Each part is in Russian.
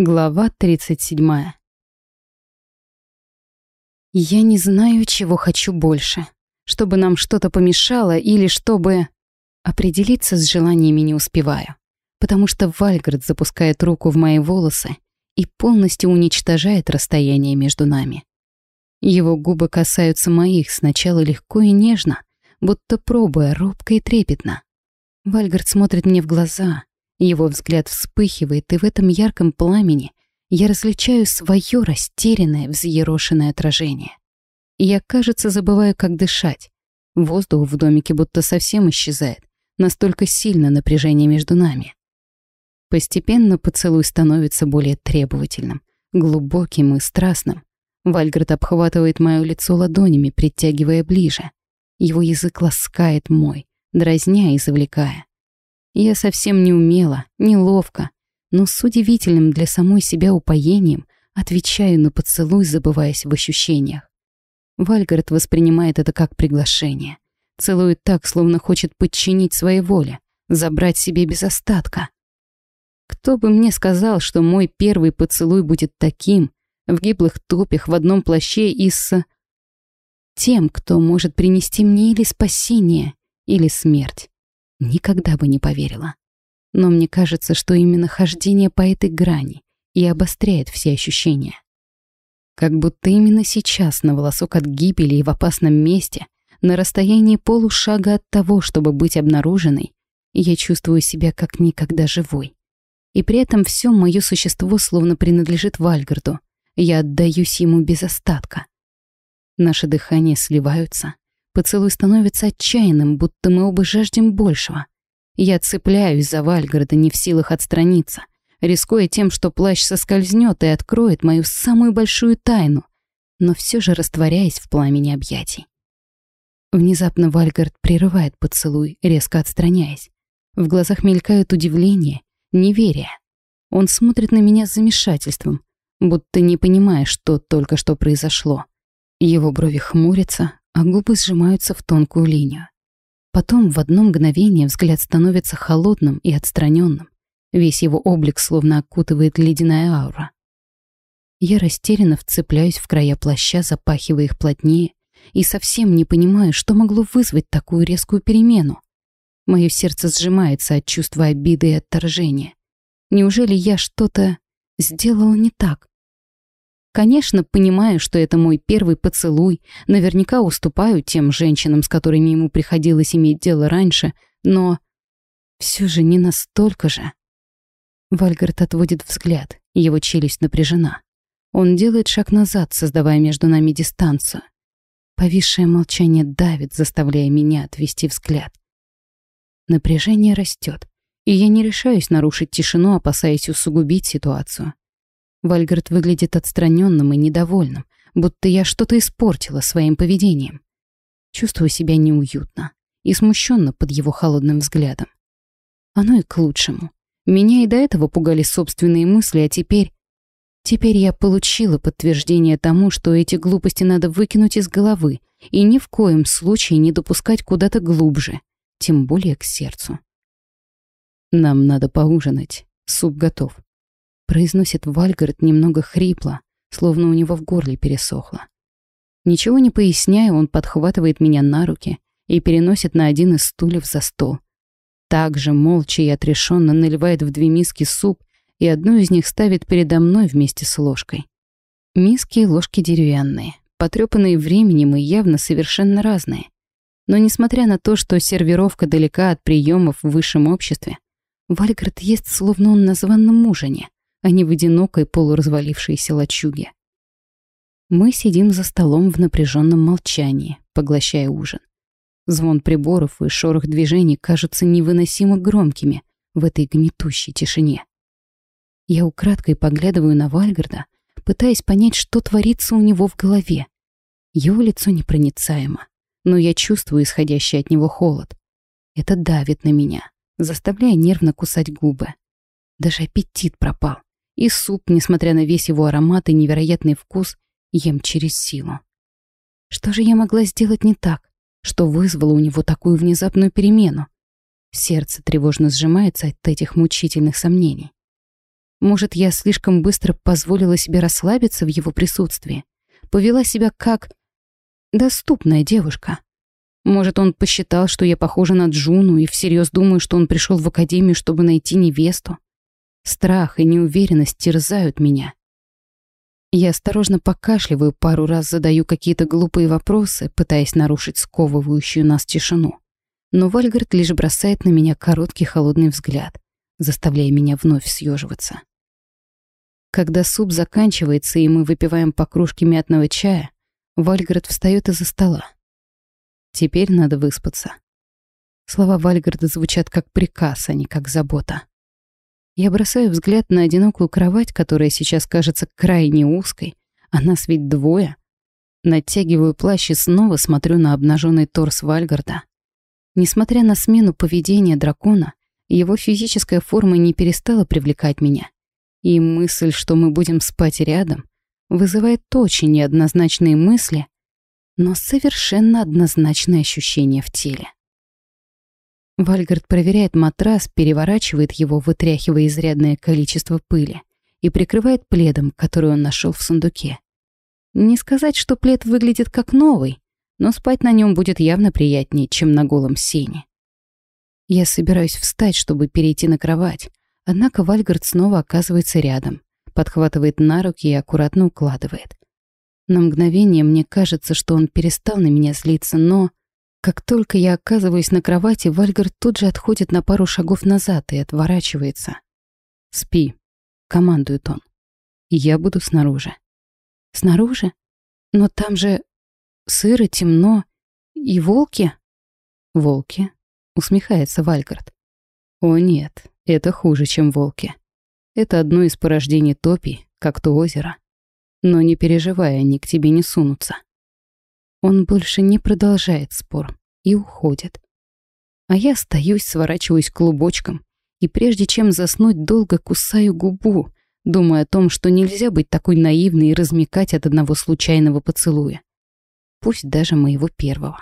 Глава 37. Я не знаю, чего хочу больше. Чтобы нам что-то помешало или чтобы... Определиться с желаниями не успеваю. Потому что Вальгард запускает руку в мои волосы и полностью уничтожает расстояние между нами. Его губы касаются моих сначала легко и нежно, будто пробуя робко и трепетно. Вальгард смотрит мне в глаза, его взгляд вспыхивает, и в этом ярком пламени я различаю свое растерянное, взъерошенное отражение. Я, кажется, забываю, как дышать. Воздух в домике будто совсем исчезает. Настолько сильно напряжение между нами. Постепенно поцелуй становится более требовательным, глубоким и страстным. Вальгард обхватывает мое лицо ладонями, притягивая ближе. Его язык ласкает мой, дразня и завлекая. Я совсем не умела, неловко, но с удивительным для самой себя упоением отвечаю на поцелуй, забываясь в ощущениях. Вальгард воспринимает это как приглашение. Целует так, словно хочет подчинить своей воле, забрать себе без остатка. Кто бы мне сказал, что мой первый поцелуй будет таким, в гиблых топях, в одном плаще и с... Тем, кто может принести мне или спасение, или смерть. Никогда бы не поверила. Но мне кажется, что именно хождение по этой грани и обостряет все ощущения. Как будто именно сейчас, на волосок от гибели и в опасном месте, на расстоянии полушага от того, чтобы быть обнаруженной, я чувствую себя как никогда живой. И при этом все мое существо словно принадлежит Вальгарду. Я отдаюсь ему без остатка. Наши дыхания сливаются, Поцелуй становится отчаянным, будто мы оба жаждем большего. Я цепляюсь за Вальгарда, не в силах отстраниться, рискуя тем, что плащ соскользнет и откроет мою самую большую тайну, но все же растворяясь в пламени объятий. Внезапно Вальгард прерывает поцелуй, резко отстраняясь. В глазах мелькают удивление, неверие. Он смотрит на меня с замешательством, будто не понимая, что только что произошло. Его брови хмурятся, а губы сжимаются в тонкую линию. Потом в одно мгновение взгляд становится холодным и отстраненным. Весь его облик словно окутывает ледяная аура. Я растерянно вцепляюсь в края плаща, запахивая их плотнее, и совсем не понимаю, что могло вызвать такую резкую перемену. Мое сердце сжимается от чувства обиды и отторжения. Неужели я что-то сделала не так? Конечно, понимаю, что это мой первый поцелуй, наверняка уступаю тем женщинам, с которыми ему приходилось иметь дело раньше, но все же не настолько же. Вальгард отводит взгляд, его челюсть напряжена. Он делает шаг назад, создавая между нами дистанцию. Повисшее молчание давит, заставляя меня отвести взгляд. Напряжение растет, и я не решаюсь нарушить тишину, опасаясь усугубить ситуацию. Вальгард выглядит отстраненным и недовольным, будто я что-то испортила своим поведением. Чувствую себя неуютно и смущенно под его холодным взглядом. Оно и к лучшему. Меня и до этого пугали собственные мысли, а теперь... Теперь я получила подтверждение тому, что эти глупости надо выкинуть из головы и ни в коем случае не допускать куда-то глубже, тем более к сердцу. «Нам надо поужинать. Суп готов», произносит Вальгард немного хрипло, словно у него в горле пересохло. Ничего не поясняя, он подхватывает меня на руки и переносит на один из стульев за стол. Также молча и отрешенно наливает в две миски суп и одну из них ставит передо мной вместе с ложкой. Миски и ложки деревянные, потрепанные временем и явно совершенно разные. Но несмотря на то, что сервировка далека от приемов в высшем обществе, Вальгард ест словно он на званном ужине а не в одинокой полуразвалившейся лачуге. Мы сидим за столом в напряженном молчании, поглощая ужин. Звон приборов и шорох движений кажутся невыносимо громкими в этой гнетущей тишине. Я украдкой поглядываю на Вальгарда, пытаясь понять, что творится у него в голове. Его лицо непроницаемо, но я чувствую исходящий от него холод. Это давит на меня, заставляя нервно кусать губы. Даже аппетит пропал. И суп, несмотря на весь его аромат и невероятный вкус, ем через силу. Что же я могла сделать не так? Что вызвало у него такую внезапную перемену? Сердце тревожно сжимается от этих мучительных сомнений. Может, я слишком быстро позволила себе расслабиться в его присутствии? Повела себя как доступная девушка. Может, он посчитал, что я похожа на Джуну и всерьез думаю, что он пришел в академию, чтобы найти невесту. Страх и неуверенность терзают меня. Я осторожно покашливаю, пару раз задаю какие-то глупые вопросы, пытаясь нарушить сковывающую нас тишину. Но Вальгард лишь бросает на меня короткий холодный взгляд, заставляя меня вновь съеживаться. Когда суп заканчивается и мы выпиваем по кружке мятного чая, Вальгард встает из-за стола. Теперь надо выспаться. Слова Вальгарда звучат как приказ, а не как забота. Я бросаю взгляд на одинокую кровать, которая сейчас кажется крайне узкой, а нас ведь двое. Натягиваю плащ и снова смотрю на обнаженный торс Вальгарда. Несмотря на смену поведения дракона, его физическая форма не перестала привлекать меня. И мысль, что мы будем спать рядом, вызывает очень неоднозначные мысли, но совершенно однозначное ощущение в теле. Вальгард проверяет матрас, переворачивает его, вытряхивая изрядное количество пыли, и прикрывает пледом, который он нашел в сундуке. Не сказать, что плед выглядит как новый, но спать на нем будет явно приятнее, чем на голом сене. Я собираюсь встать, чтобы перейти на кровать, Однако Вальгард снова оказывается рядом, подхватывает на руки и аккуратно укладывает. На мгновение мне кажется, что он перестал на меня злиться, но... Как только я оказываюсь на кровати, Вальгард тут же отходит на пару шагов назад и отворачивается. «Спи», — командует он. «Я буду снаружи». «Снаружи? Но там же сыро, темно. И волки?» «Волки?» — усмехается Вальгард. «О нет, это хуже, чем волки. Это одно из порождений топи, как то озеро. Но не переживай, они к тебе не сунутся. Он больше не продолжает спор и уходит. А я остаюсь, сворачиваюсь клубочком, и прежде чем заснуть, долго кусаю губу, думая о том, что нельзя быть такой наивной и размекать от одного случайного поцелуя. Пусть даже моего первого.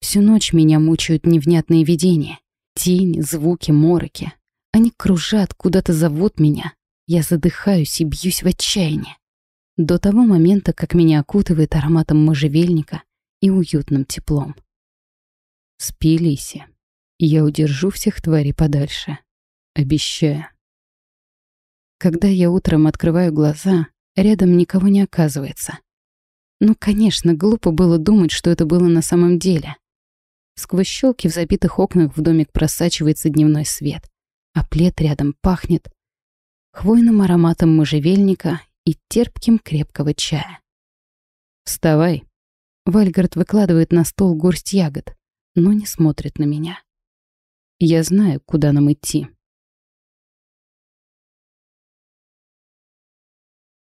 Всю ночь меня мучают невнятные видения. Тени, звуки, мороки. Они кружат, куда-то зовут меня. Я задыхаюсь и бьюсь в отчаянии. До того момента, как меня окутывает ароматом можжевельника и уютным теплом. Спи, Лиси. Я удержу всех тварей подальше. Обещаю. Когда я утром открываю глаза, рядом никого не оказывается. Ну, конечно, глупо было думать, что это было на самом деле. Сквозь щелки в забитых окнах в домик просачивается дневной свет, а плед рядом пахнет хвойным ароматом можжевельника и терпким крепкого чая. «Вставай!» Вальгард выкладывает на стол горсть ягод, но не смотрит на меня. «Я знаю, куда нам идти».